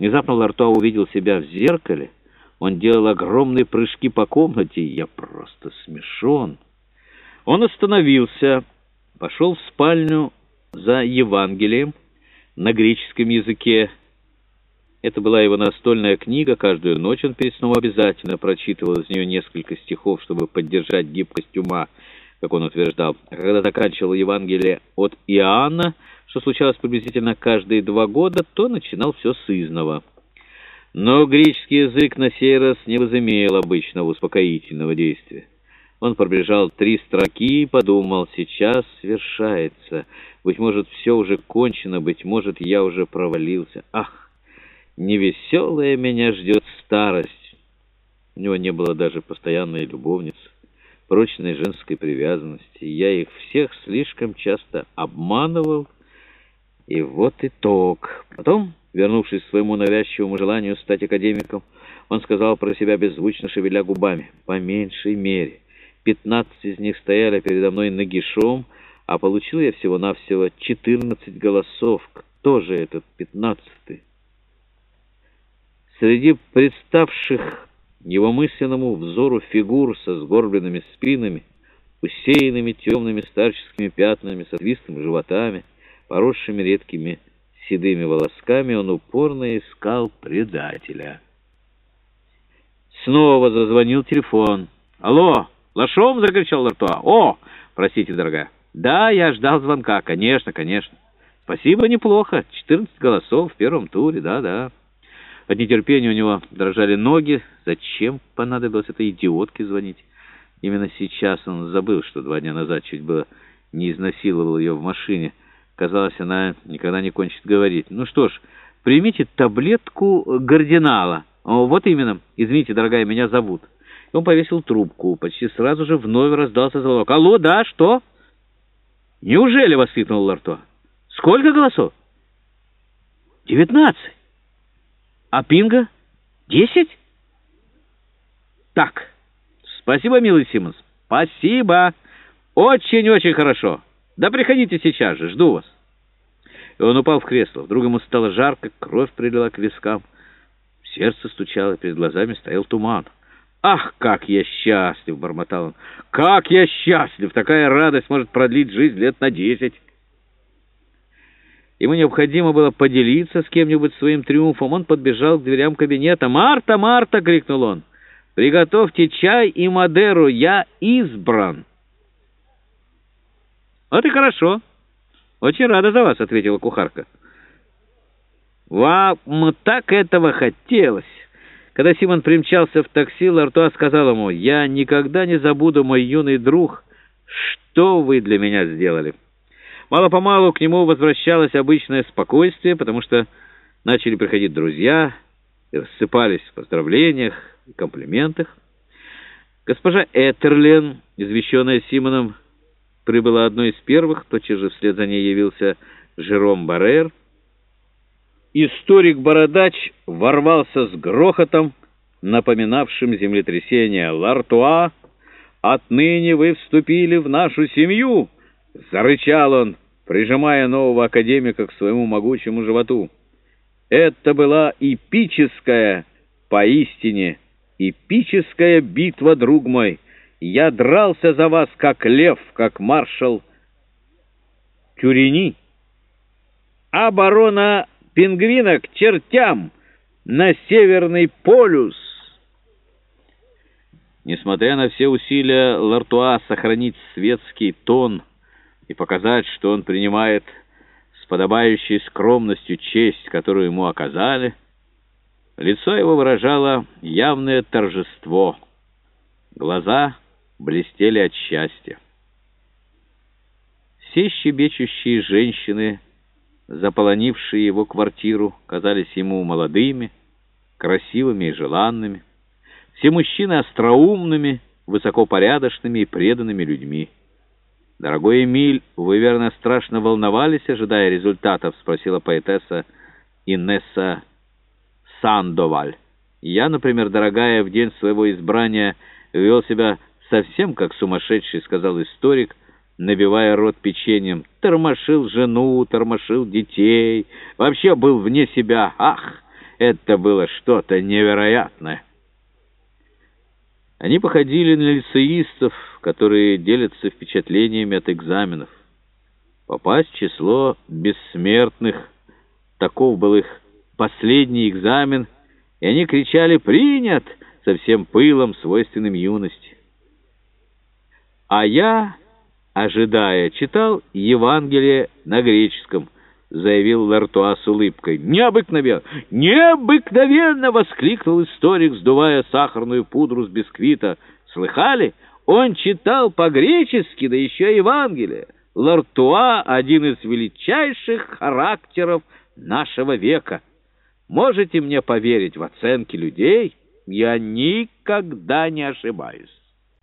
Внезапно Лартуа увидел себя в зеркале. Он делал огромные прыжки по комнате, я просто смешон. Он остановился, пошел в спальню за Евангелием на греческом языке. Это была его настольная книга. Каждую ночь он перед сном обязательно прочитывал из нее несколько стихов, чтобы поддержать гибкость ума, как он утверждал. Когда заканчивал Евангелие от Иоанна, что случалось приблизительно каждые два года, то начинал все с изного. Но греческий язык на сей раз не возымел обычного успокоительного действия. Он пробежал три строки и подумал, сейчас свершается. Быть может, все уже кончено, быть может, я уже провалился. Ах, невеселая меня ждет старость. У него не было даже постоянной любовницы, прочной женской привязанности. Я их всех слишком часто обманывал, и вот итог. Потом, вернувшись к своему навязчивому желанию стать академиком, он сказал про себя беззвучно шевеля губами, по меньшей мере — Пятнадцать из них стояли передо мной нагишом, а получил я всего-навсего четырнадцать голосов. Кто же этот пятнадцатый? Среди представших его мысленному взору фигур со сгорбленными спинами, усеянными темными старческими пятнами, с отвислыми животами, поросшими редкими седыми волосками, он упорно искал предателя. Снова зазвонил телефон. «Алло!» «Лошом!» — закричал Лартуа. «О, простите, дорогая». «Да, я ждал звонка. Конечно, конечно. Спасибо, неплохо. 14 голосов в первом туре, да-да». От нетерпения у него дрожали ноги. Зачем понадобилось этой идиотке звонить? Именно сейчас он забыл, что два дня назад чуть было не изнасиловал ее в машине. Казалось, она никогда не кончит говорить. «Ну что ж, примите таблетку гардинала». О, «Вот именно. Извините, дорогая, меня зовут». Он повесил трубку. Почти сразу же вновь раздался звонок. «Алло, да, что?» «Неужели?» — воскликнул Ларто. «Сколько голосов?» «Девятнадцать». «А Пинга? Десять?» «Так, спасибо, милый Симмонс. Спасибо. Очень-очень хорошо. Да приходите сейчас же, жду вас». И он упал в кресло. Вдруг ему стало жарко, кровь прилила к вискам. Сердце стучало, перед глазами стоял туман. «Ах, как я счастлив!» — бормотал он. «Как я счастлив! Такая радость может продлить жизнь лет на десять!» Ему необходимо было поделиться с кем-нибудь своим триумфом. Он подбежал к дверям кабинета. «Марта, Марта!» — крикнул он. «Приготовьте чай и Мадеру, я избран!» «Вот и хорошо. Очень рада за вас», — ответила кухарка. «Вам так этого хотелось!» Когда Симон примчался в такси, Лартуа сказал ему, «Я никогда не забуду, мой юный друг, что вы для меня сделали». Мало-помалу к нему возвращалось обычное спокойствие, потому что начали приходить друзья и рассыпались в поздравлениях и комплиментах. Госпожа Этерлен, извещенная Симоном, прибыла одной из первых, тотчас же вслед за ней явился Жером Баррер, Историк-бородач ворвался с грохотом, напоминавшим землетрясение Лартуа. «Отныне вы вступили в нашу семью!» — зарычал он, прижимая нового академика к своему могучему животу. Это была эпическая, поистине, эпическая битва, друг мой. Я дрался за вас, как лев, как маршал Тюрени. Оборона пингвина к чертям на Северный полюс. Несмотря на все усилия Лартуа сохранить светский тон и показать, что он принимает с подобающей скромностью честь, которую ему оказали, лицо его выражало явное торжество. Глаза блестели от счастья. Все щебечущие женщины заполонившие его квартиру, казались ему молодыми, красивыми и желанными. Все мужчины остроумными, высокопорядочными и преданными людьми. «Дорогой Эмиль, вы, верно, страшно волновались, ожидая результатов?» — спросила поэтесса Инесса Сандоваль. «Я, например, дорогая, в день своего избрания вел себя совсем как сумасшедший», — сказал историк, — набивая рот печеньем. Тормошил жену, тормошил детей. Вообще был вне себя. Ах, Это было что-то невероятное. Они походили на лицеистов, которые делятся впечатлениями от экзаменов. Попасть в число бессмертных, таков был их последний экзамен, и они кричали «Принят!» со всем пылом, свойственным юности. А я, ожидая, читал Евангелие на греческом, заявил Лартуа с улыбкой. «Необыкновенно! Необыкновенно!» — воскликнул историк, сдувая сахарную пудру с бисквита. «Слыхали? Он читал по-гречески, да еще Евангелие. Лартуа — один из величайших характеров нашего века. Можете мне поверить в оценки людей? Я никогда не ошибаюсь».